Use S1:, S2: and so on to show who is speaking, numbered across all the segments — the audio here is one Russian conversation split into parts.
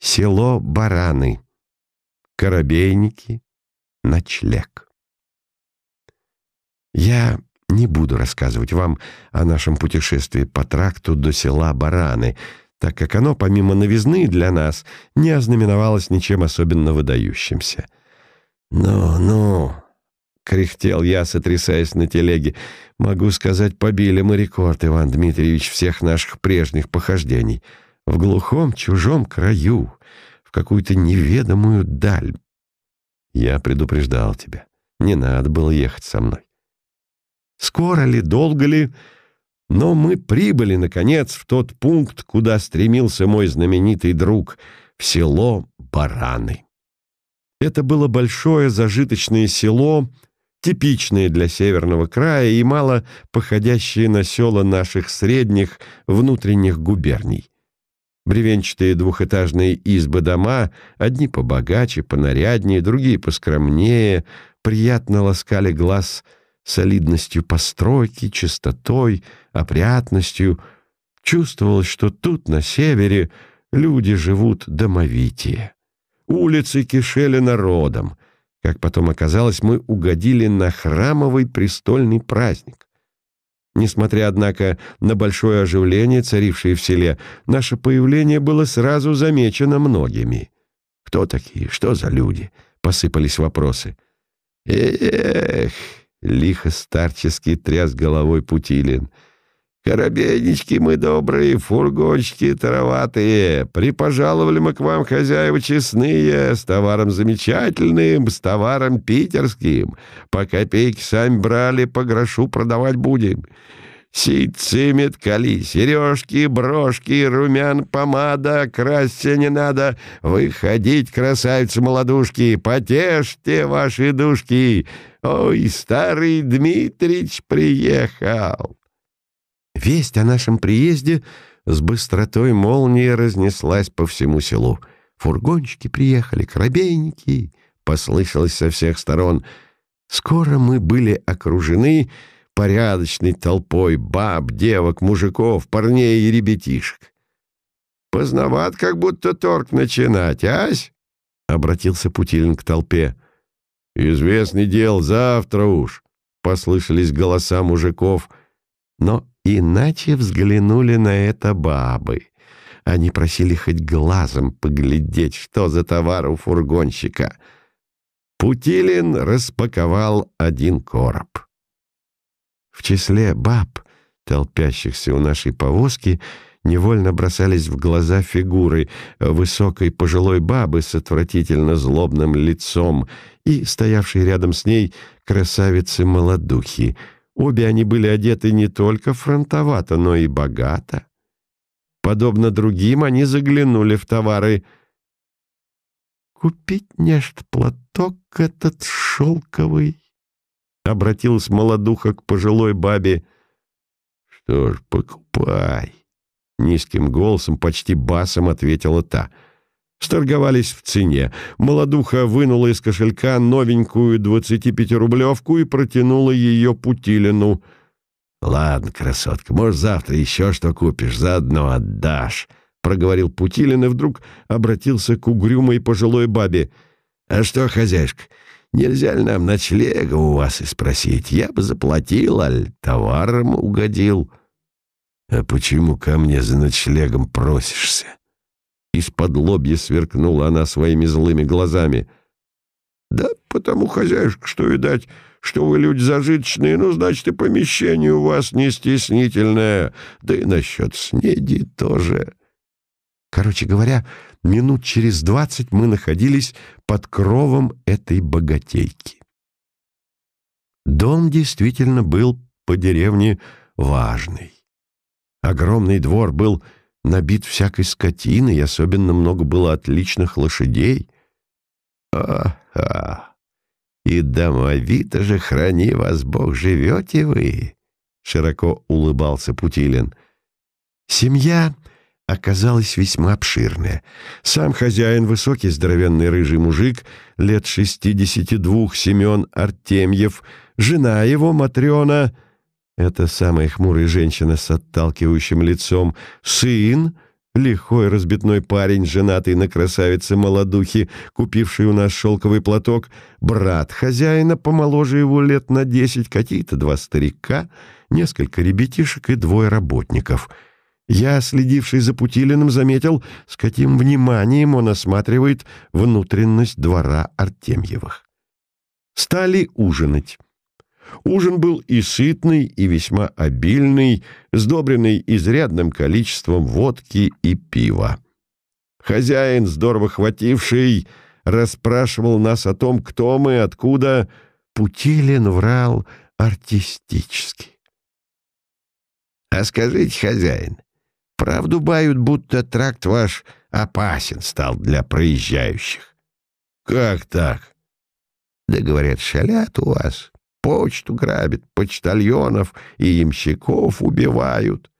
S1: Село Бараны. Коробейники. Ночлег. Я не буду рассказывать вам о нашем путешествии по тракту до села Бараны, так как оно, помимо новизны для нас, не ознаменовалось ничем особенно выдающимся. «Ну-ну», — кряхтел я, сотрясаясь на телеге, — «могу сказать, побили мы рекорд, Иван Дмитриевич, всех наших прежних похождений. В глухом чужом краю, в какую-то неведомую даль. Я предупреждал тебя, не надо было ехать со мной. Скоро ли, долго ли, но мы прибыли, наконец, в тот пункт, куда стремился мой знаменитый друг, в село Бараны. Это было большое зажиточное село, типичное для северного края и мало походящее на села наших средних внутренних губерний. Бревенчатые двухэтажные избы-дома, одни побогаче, понаряднее, другие поскромнее, приятно ласкали глаз – солидностью постройки, чистотой, опрятностью. Чувствовалось, что тут, на севере, люди живут домовитее. Улицы кишели народом. Как потом оказалось, мы угодили на храмовый престольный праздник. Несмотря, однако, на большое оживление, царившее в селе, наше появление было сразу замечено многими. «Кто такие? Что за люди?» — посыпались вопросы. «Эх!» Лихо старчески тряс головой Путилин. «Коробейнички мы добрые, фургончики тароватые. Припожаловали мы к вам, хозяева честные, с товаром замечательным, с товаром питерским. По копейке сами брали, по грошу продавать будем». Ситцы, меткали, сережки, брошки, румян, помада, красься не надо. Выходить, красавицы-молодушки, потешьте ваши душки. Ой, старый Дмитрич приехал!» Весть о нашем приезде с быстротой молнии разнеслась по всему селу. Фургончики приехали, коробейники, послышалось со всех сторон. Скоро мы были окружены порядочной толпой баб, девок, мужиков, парней и ребятишек. «Поздноват, как будто торг начинать, ась?» — обратился Путилин к толпе. «Известный дел, завтра уж», — послышались голоса мужиков. Но иначе взглянули на это бабы. Они просили хоть глазом поглядеть, что за товар у фургонщика. Путилин распаковал один короб. В числе баб, толпящихся у нашей повозки, невольно бросались в глаза фигуры высокой пожилой бабы с отвратительно злобным лицом и стоявшей рядом с ней красавицы-молодухи. Обе они были одеты не только фронтовато, но и богато. Подобно другим, они заглянули в товары. «Купить нечто платок этот шелковый?» — обратилась молодуха к пожилой бабе. «Что ж, покупай!» Низким голосом, почти басом ответила та. Сторговались в цене. Молодуха вынула из кошелька новенькую 25-рублевку и протянула ее Путилину. «Ладно, красотка, может, завтра еще что купишь, заодно отдашь», — проговорил Путилин и вдруг обратился к угрюмой пожилой бабе. «А что, хозяйка, нельзя ли нам ночлега у вас и спросить? Я бы заплатил, аль товаром угодил». «А почему ко мне за ночлегом просишься?» Из-под лобья сверкнула она своими злыми глазами. «Да потому, хозяюшка, что, видать, что вы люди зажиточные, ну, значит, и помещение у вас не стеснительное, да и насчет снеди тоже». Короче говоря, минут через двадцать мы находились под кровом этой богатейки. Дом действительно был по деревне важный. Огромный двор был набит всякой скотиной, особенно много было отличных лошадей. «Ага! И домовито же, храни вас Бог, живете вы!» — широко улыбался Путилин. Семья оказалась весьма обширная. Сам хозяин, высокий здоровенный рыжий мужик, лет шестидесяти двух, Семен Артемьев, жена его, Матрена — это самая хмурая женщина с отталкивающим лицом. Сын, Лихой разбитной парень, женатый на красавице молодухи, купивший у нас шелковый платок, брат хозяина, помоложе его лет на десять, какие-то два старика, несколько ребятишек и двое работников. Я, следивший за Путилиным, заметил, с каким вниманием он осматривает внутренность двора Артемьевых. Стали ужинать. Ужин был и сытный, и весьма обильный, сдобренный изрядным количеством водки и пива. Хозяин, здорово хвативший, расспрашивал нас о том, кто мы, откуда. Путилин врал артистически. «А скажите, хозяин, правду бают, будто тракт ваш опасен стал для проезжающих?» «Как так?» «Да, говорят, шалят у вас, почту грабят, почтальонов и ямщиков убивают.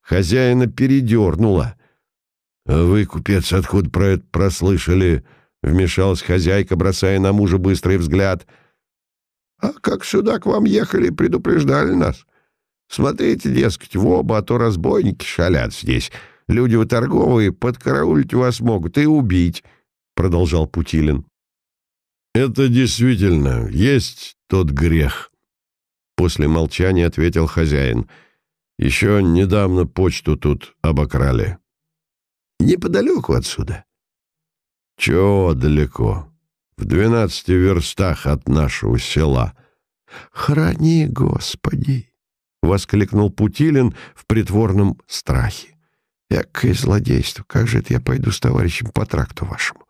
S1: Хозяина передернуло. — вы, купец, откуда про это прослышали? — вмешалась хозяйка, бросая на мужа быстрый взгляд. — А как сюда к вам ехали, предупреждали нас. Смотрите, дескать, в оба, а то разбойники шалят здесь. Люди вы торговые, подкараулить вас могут и убить, — продолжал Путилин. «Это действительно есть тот грех», — после молчания ответил хозяин. «Еще недавно почту тут обокрали». «Неподалеку отсюда». «Чего далеко? В двенадцати верстах от нашего села». «Храни, Господи!» — воскликнул Путилин в притворном страхе. «Экое злодейство! Как же это я пойду с товарищем по тракту вашему?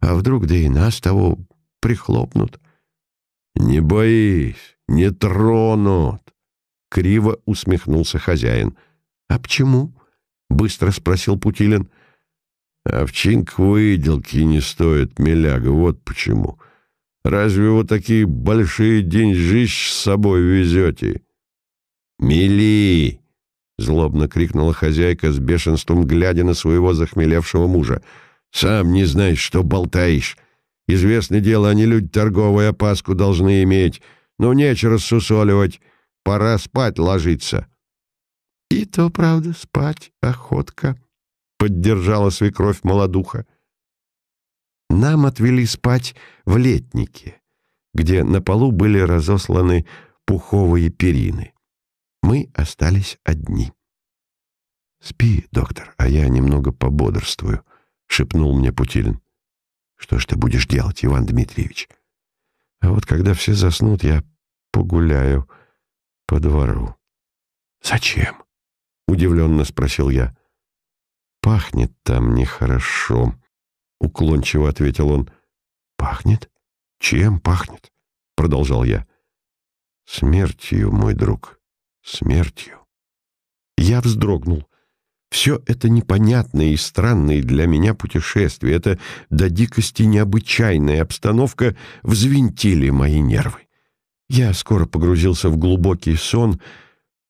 S1: А вдруг да и нас того прихлопнут. «Не боись, не тронут!» — криво усмехнулся хозяин. «А почему?» — быстро спросил Путилин. «Овчинка выделки не стоит, миляга, вот почему. Разве вы такие большие деньжищ с собой везете?» «Мели!» — злобно крикнула хозяйка с бешенством, глядя на своего захмелевшего мужа. «Сам не знаешь, что болтаешь. Известное дело, они люди торговые, опаску должны иметь. Ну, нечего рассусоливать. Пора спать ложиться. — И то, правда, спать охотка, — поддержала свекровь молодуха. Нам отвели спать в летнике, где на полу были разосланы пуховые перины. Мы остались одни. — Спи, доктор, а я немного пободрствую, — шепнул мне Путилин. Что ж ты будешь делать, Иван Дмитриевич? А вот когда все заснут, я погуляю по двору. Зачем? Удивленно спросил я. Пахнет там нехорошо, уклончиво ответил он. Пахнет? Чем пахнет? Продолжал я. Смертью, мой друг, смертью. Я вздрогнул. Все это непонятное и странное для меня путешествие, это до дикости необычайная обстановка взвинтили мои нервы. Я скоро погрузился в глубокий сон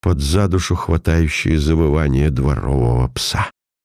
S1: под задушу хватающее завывание дворового пса.